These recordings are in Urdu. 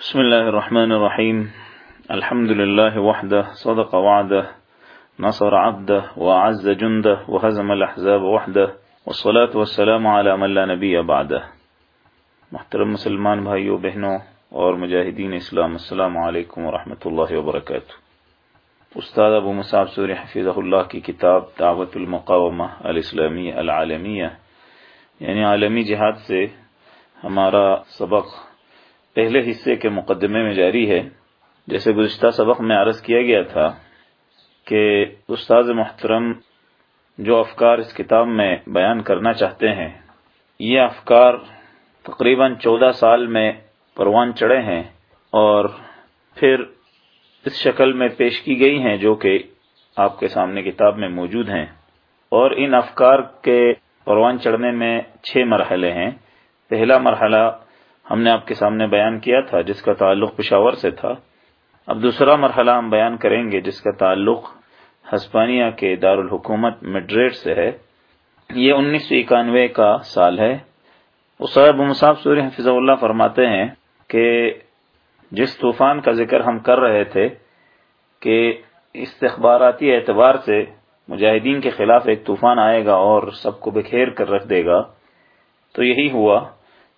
بسم الله الرحمن الرحيم. الحمد لله وحده، صدق وعده، نصر عبده وعز جنده، وهزم الأحزاب وحده، والصلاة والسلام على من لا نبي بعده. محترم مسلمان بھائیوں بہنوں، اور مجاہدین اسلام، السلام علیکم ورحمۃ اللہ وبرکاتہ. استاد ابو مصعب سوری حفیظ اللہ کی کتاب دعوت المقامہ الاسلامی العالمیہ یعنی عالمی جہاد سے ہمارا سبق پہلے حصے کے مقدمے میں جاری ہے۔ جیسے گزشتہ سبق میں عرض کیا گیا تھا کہ استاد محترم جو افکار اس کتاب میں بیان کرنا چاہتے ہیں، یہ افکار تقریباً چودہ سال میں پروان چڑھے ہیں اور پھر اس شکل میں پیش کی گئی ہیں جو کہ آپ کے سامنے کتاب میں موجود ہیں۔ اور ان افکار کے پروان چڑھنے میں چھ مرحلے ہیں۔ پہلا مرحلہ ہم نے آپ کے سامنے بیان کیا تھا، جس کا تعلق پشاور سے تھا۔ اب دوسرا مرحلہ ہم بیان کریں گے، جس کا تعلق ہسپانیہ کے دارالحکومت میڈریڈ سے ہے۔ یہ انیس سو اکانوے کا سال ہے۔ اسب مصعب سوری حفظ اللہ فرماتے ہیں کہ جس طوفان کا ذکر ہم کر رہے تھے کہ استخباراتی اعتبار سے مجاہدین کے خلاف ایک طوفان آئے گا اور سب کو بکھیر کر رکھ دے گا، تو یہی ہوا۔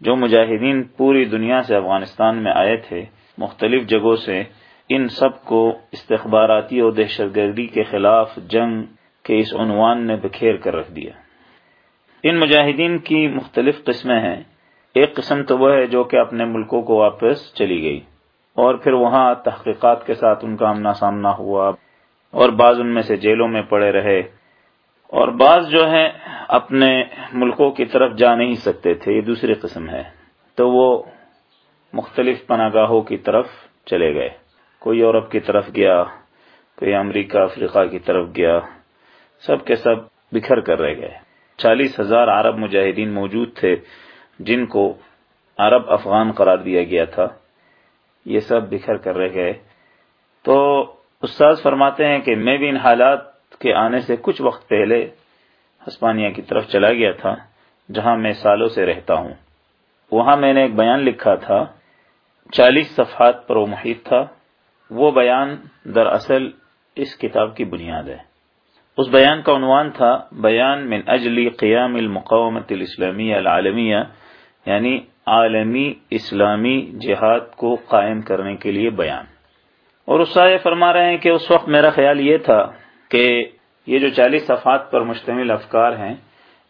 جو مجاہدین پوری دنیا سے افغانستان میں آئے تھے، مختلف جگہوں سے ان سب کو استخباراتی اور دہشت گردی کے خلاف جنگ کے اس عنوان نے بکھیر کر رکھ دیا۔ ان مجاہدین کی مختلف قسمیں ہیں۔ ایک قسم تو وہ ہے جو کہ اپنے ملکوں کو واپس چلی گئی اور پھر وہاں تحقیقات کے ساتھ ان کا آمنا سامنا ہوا اور بعض ان میں سے جیلوں میں پڑے رہے۔ اور بعض جو ہیں اپنے ملکوں کی طرف جا نہیں سکتے تھے، یہ دوسری قسم ہے۔ تو وہ مختلف پناہ گاہوں کی طرف چلے گئے۔ کوئی یورپ کی طرف گیا، کوئی امریکہ، افریقہ کی طرف گیا، سب کے سب بکھر کر رہ گئے۔ چالیس ہزار عرب مجاہدین موجود تھے، جن کو عرب افغان قرار دیا گیا تھا۔ یہ سب بکھر کر رہ گئے۔ تو استاذ فرماتے ہیں کہ میں بھی ان حالات کے آنے سے کچھ وقت پہلے ہسپانیہ کی طرف چلا گیا تھا، جہاں میں سالوں سے رہتا ہوں۔ وہاں میں نے ایک بیان لکھا تھا۔ چالیس صفحات پر وہ محیط تھا۔ وہ بیان دراصل اس کتاب کی بنیاد ہے۔ اس بیان کا عنوان تھا، بیان من اجلی قیام المقامت الاسلامی العالمیہ یعنی عالمی اسلامی جہاد کو قائم کرنے کے لیے بیان۔ اور اس فرما رہے ہیں کہ اس وقت میرا خیال یہ تھا کہ یہ جو چالیس صفحات پر مشتمل افکار ہیں،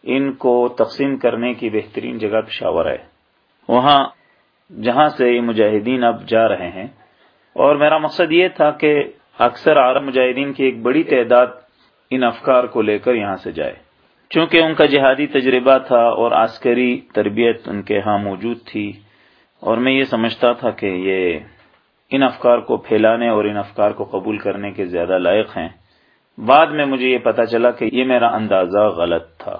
ان کو تقسیم کرنے کی بہترین جگہ پشاور ہے۔ وہاں جہاں سے یہ مجاہدین اب جا رہے ہیں۔ اور میرا مقصد یہ تھا کہ اکثر عرب مجاہدین کی ایک بڑی تعداد ان افکار کو لے کر یہاں سے جائے۔ چونکہ ان کا جہادی تجربہ تھا اور عسکری تربیت ان کے ہاں موجود تھی، اور میں یہ سمجھتا تھا کہ یہ ان افکار کو پھیلانے اور ان افکار کو قبول کرنے کے زیادہ لائق ہیں۔ بعد میں مجھے یہ پتا چلا کہ یہ میرا اندازہ غلط تھا۔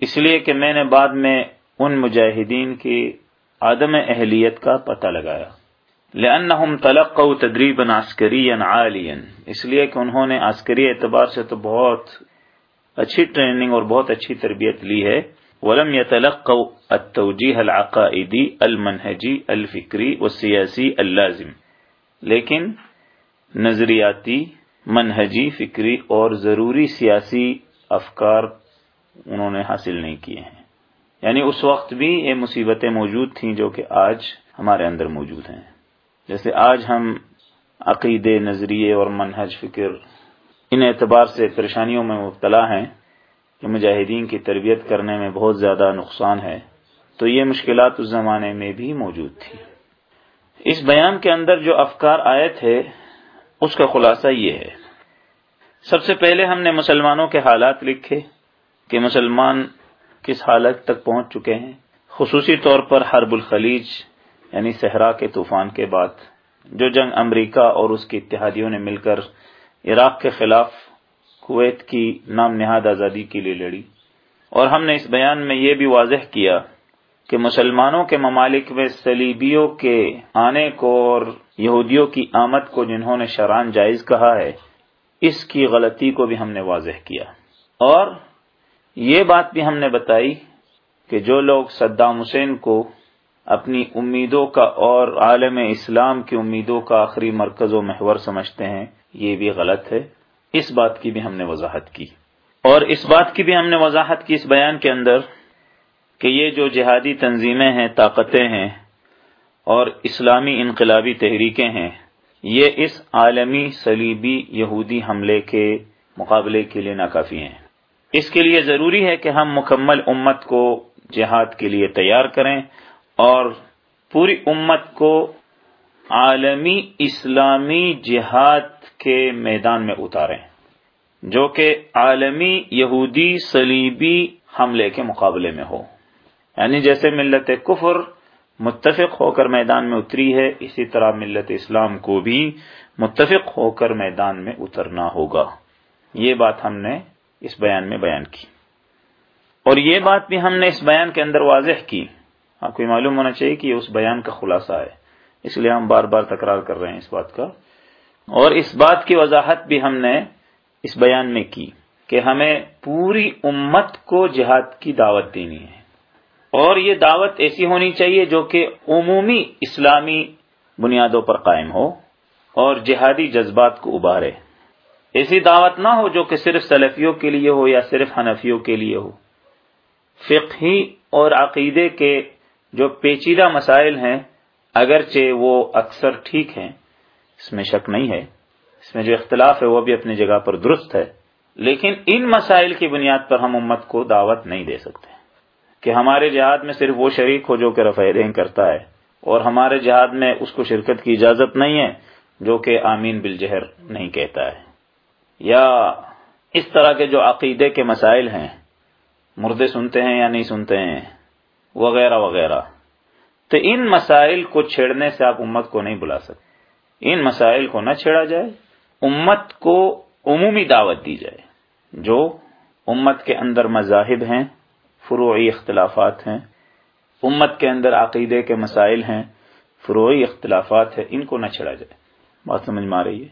اس لیے کہ میں نے بعد میں ان مجاہدین کی عدم اہلیت کا پتہ لگایا۔ لأنهم تلقوا تدریبا عسکریا عالیا۔ اس لیے کہ انہوں نے عسکری اعتبار سے تو بہت اچھی ٹریننگ اور بہت اچھی تربیت لی ہے۔ ولم يتلقوا التوجيه العقائدي المنهجي الفکری والسیاسی، اللازم۔ لیکن نظریاتی منہجی فکری اور ضروری سیاسی افکار انہوں نے حاصل نہیں کیے ہیں۔ یعنی اس وقت بھی یہ مصیبتیں موجود تھیں جو کہ آج ہمارے اندر موجود ہیں۔ جیسے آج ہم عقیدے نظریے اور منہج فکر ان اعتبار سے پریشانیوں میں مبتلا ہیں کہ مجاہدین کی تربیت کرنے میں بہت زیادہ نقصان ہے، تو یہ مشکلات اس زمانے میں بھی موجود تھی اس بیان کے اندر جو افکار آئے تھے اس کا خلاصہ یہ ہے۔ سب سے پہلے ہم نے مسلمانوں کے حالات لکھے کہ مسلمان کس حالت تک پہنچ چکے ہیں۔ خصوصی طور پر حرب الخلیج یعنی صحرا کے طوفان کے بعد، جو جنگ امریکہ اور اس کی اتحادیوں نے مل کر عراق کے خلاف کویت کی نام نہاد آزادی کے لیے لڑی۔ اور ہم نے اس بیان میں یہ بھی واضح کیا کہ مسلمانوں کے ممالک میں سلیبیوں کے آنے کو اور یہودیوں کی آمد کو جنہوں نے شران جائز کہا ہے، اس کی غلطی کو بھی ہم نے واضح کیا۔ اور یہ بات بھی ہم نے بتائی کہ جو لوگ صدام حسین کو اپنی امیدوں کا اور عالم اسلام کی امیدوں کا آخری مرکز و محور سمجھتے ہیں، یہ بھی غلط ہے۔ اس بات کی بھی ہم نے وضاحت کی۔ اور اس بات کی بھی ہم نے وضاحت کی اس بیان کے اندر کہ یہ جو جہادی تنظیمیں ہیں، طاقتیں ہیں اور اسلامی انقلابی تحریکیں ہیں، یہ اس عالمی صلیبی یہودی حملے کے مقابلے کے لیے ناکافی ہیں۔ اس کے لیے ضروری ہے کہ ہم مکمل امت کو جہاد کے لیے تیار کریں اور پوری امت کو عالمی اسلامی جہاد کے میدان میں اتاریں، جو کہ عالمی یہودی صلیبی حملے کے مقابلے میں ہو۔ یعنی جیسے ملت کفر متفق ہو کر میدان میں اتری ہے، اسی طرح ملت اسلام کو بھی متفق ہو کر میدان میں اترنا ہوگا۔ یہ بات ہم نے اس بیان میں بیان کی۔ اور یہ بات بھی ہم نے اس بیان کے اندر واضح کی۔ آپ کو معلوم ہونا چاہیے کہ یہ اس بیان کا خلاصہ ہے۔ اس لیے ہم بار بار تکرار کر رہے ہیں اس بات کا۔ اور اس بات کی وضاحت بھی ہم نے اس بیان میں کی کہ ہمیں پوری امت کو جہاد کی دعوت دینی ہے۔ اور یہ دعوت ایسی ہونی چاہیے جو کہ عمومی اسلامی بنیادوں پر قائم ہو اور جہادی جذبات کو ابارے ایسی دعوت نہ ہو جو کہ صرف سلفیوں کے لیے ہو یا صرف حنفیوں کے لیے ہو۔ فقہی اور عقیدے کے جو پیچیدہ مسائل ہیں، اگرچہ وہ اکثر ٹھیک ہیں، اس میں شک نہیں ہے۔ اس میں جو اختلاف ہے، وہ بھی اپنی جگہ پر درست ہے۔ لیکن ان مسائل کی بنیاد پر ہم امت کو دعوت نہیں دے سکتے۔ کہ ہمارے جہاد میں صرف وہ شریک ہو جو کہ رفع دین کرتا ہے، اور ہمارے جہاد میں اس کو شرکت کی اجازت نہیں ہے جو کہ آمین بالجہر نہیں کہتا ہے۔ یا اس طرح کے جو عقیدے کے مسائل ہیں، مردے سنتے ہیں یا نہیں سنتے ہیں، وغیرہ وغیرہ۔ تو ان مسائل کو چھیڑنے سے آپ امت کو نہیں بلا سکتے۔ ان مسائل کو نہ چھیڑا جائے، امت کو عمومی دعوت دی جائے، جو امت کے اندر مذاہب ہیں فروعی اختلافات ہیں۔ امت کے اندر عقیدے کے مسائل ہیں، فروعی اختلافات ہیں، ان کو نہ چھڑا جائے۔ بات سمجھ میں آ رہی ہے؟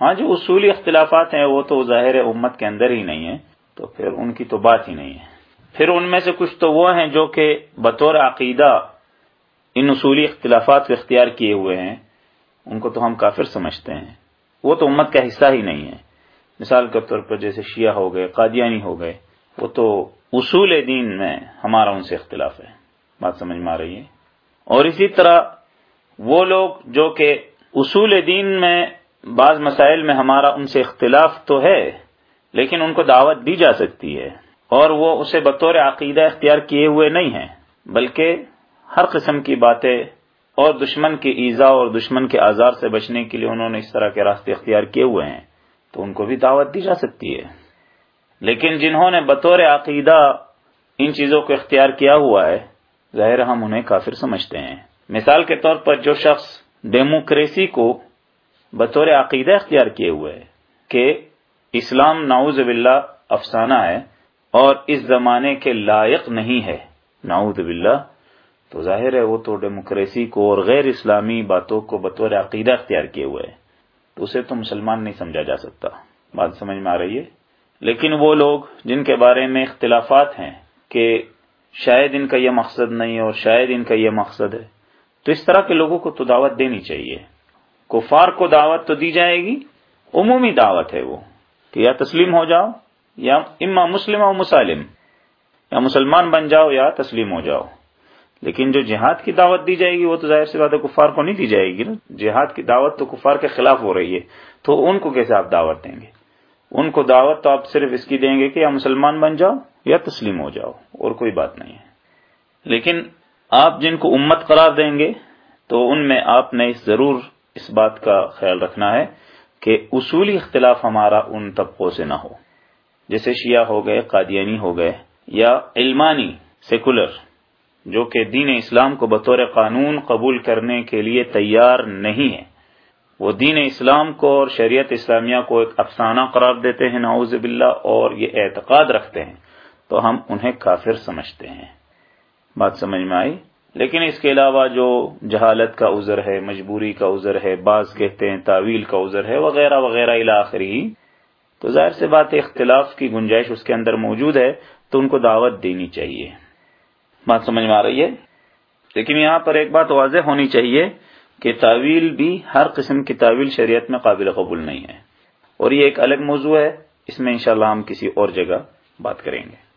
ہاں جو اصولی اختلافات ہیں، وہ تو ظاہر امت کے اندر ہی نہیں ہے تو پھر ان کی تو بات ہی نہیں ہے۔ پھر ان میں سے کچھ تو وہ ہیں جو کہ بطور عقیدہ ان اصولی اختلافات کو اختیار کیے ہوئے ہیں، ان کو تو ہم کافر سمجھتے ہیں۔ وہ تو امت کا حصہ ہی نہیں ہے۔ مثال کے طور پر جیسے شیعہ ہو گئے، قادیانی ہو گئے وہ تو اصول دین میں ہمارا ان سے اختلاف ہے۔ بات سمجھ میں آ رہی ہے۔ اور اسی طرح وہ لوگ جو کہ اصول دین میں بعض مسائل میں ہمارا ان سے اختلاف تو ہے، لیکن ان کو دعوت دی جا سکتی ہے۔ اور وہ اسے بطور عقیدہ اختیار کیے ہوئے نہیں ہیں، بلکہ ہر قسم کی باتیں اور دشمن کی ایزا اور دشمن کے آزار سے بچنے کے لیے انہوں نے اس طرح کے راستے اختیار کیے ہوئے ہیں۔ تو ان کو بھی دعوت دی جا سکتی ہے۔ لیکن جنہوں نے بطور عقیدہ ان چیزوں کو اختیار کیا ہوا ہے، ظاہر ہم انہیں کافر سمجھتے ہیں۔ مثال کے طور پر جو شخص ڈیموکریسی کو بطور عقیدہ اختیار کیے ہوئے ہے کہ اسلام نعوذ باللہ افسانہ ہے اور اس زمانے کے لائق نہیں ہے، نعوذ باللہ، تو ظاہر ہے وہ تو ڈیموکریسی کو اور غیر اسلامی باتوں کو بطور عقیدہ اختیار کیے ہوئے ہے۔ تو اسے تو مسلمان نہیں سمجھا جا سکتا۔ بات سمجھ میں آ رہی ہے؟ لیکن وہ لوگ جن کے بارے میں اختلافات ہیں کہ شاید ان کا یہ مقصد نہیں اور شاید ان کا یہ مقصد ہے، تو اس طرح کے لوگوں کو تو دعوت دینی چاہیے۔ کفار کو دعوت تو دی جائے گی، عمومی دعوت ہے وہ کہ یا تسلیم ہو جاؤ یا اما مسلم او مسالم۔ یا مسلمان بن جاؤ یا تسلیم ہو جاؤ۔ لیکن جو جہاد کی دعوت دی جائے گی وہ تو ظاہر سی بات ہے کفار کو نہیں دی جائے گی نا۔ جہاد کی دعوت تو کفار کے خلاف ہو رہی ہے، تو ان کو کیسے آپ دعوت دیں گے؟ ان کو دعوت تو آپ صرف اس کی دیں گے کہ یا مسلمان بن جاؤ یا تسلیم ہو جاؤ، اور کوئی بات نہیں ہے۔ لیکن آپ جن کو امت قرار دیں گے، تو ان میں آپ نے ضرور اس بات کا خیال رکھنا ہے کہ اصولی اختلاف ہمارا ان طبقوں سے نہ ہو۔ جیسے شیعہ ہو گئے، قادیانی ہو گئے، یا علمانی، سیکولر، جو کہ دین اسلام کو بطور قانون قبول کرنے کے لیے تیار نہیں ہے۔ وہ دین اسلام کو اور شریعت اسلامیہ کو ایک افسانہ قرار دیتے ہیں، نعوذ باللہ، اور یہ اعتقاد رکھتے ہیں۔ تو ہم انہیں کافر سمجھتے ہیں۔ بات سمجھ میں آئی؟ لیکن اس کے علاوہ جو جہالت کا عذر ہے، مجبوری کا عذر ہے، بعض کہتے ہیں تعویل کا عذر ہے، وغیرہ وغیرہ الاخری تو ظاہر سے بات، اختلاف کی گنجائش اس کے اندر موجود ہے، تو ان کو دعوت دینی چاہیے۔ بات سمجھ میں آ رہی ہے؟ لیکن یہاں پر ایک بات واضح ہونی چاہیے۔ کہ تعویل بھی ہر قسم کی تعویل شریعت میں قابل قبول نہیں ہے۔ اور یہ ایک الگ موضوع ہے، اس میں انشاءاللہ ہم کسی اور جگہ بات کریں گے۔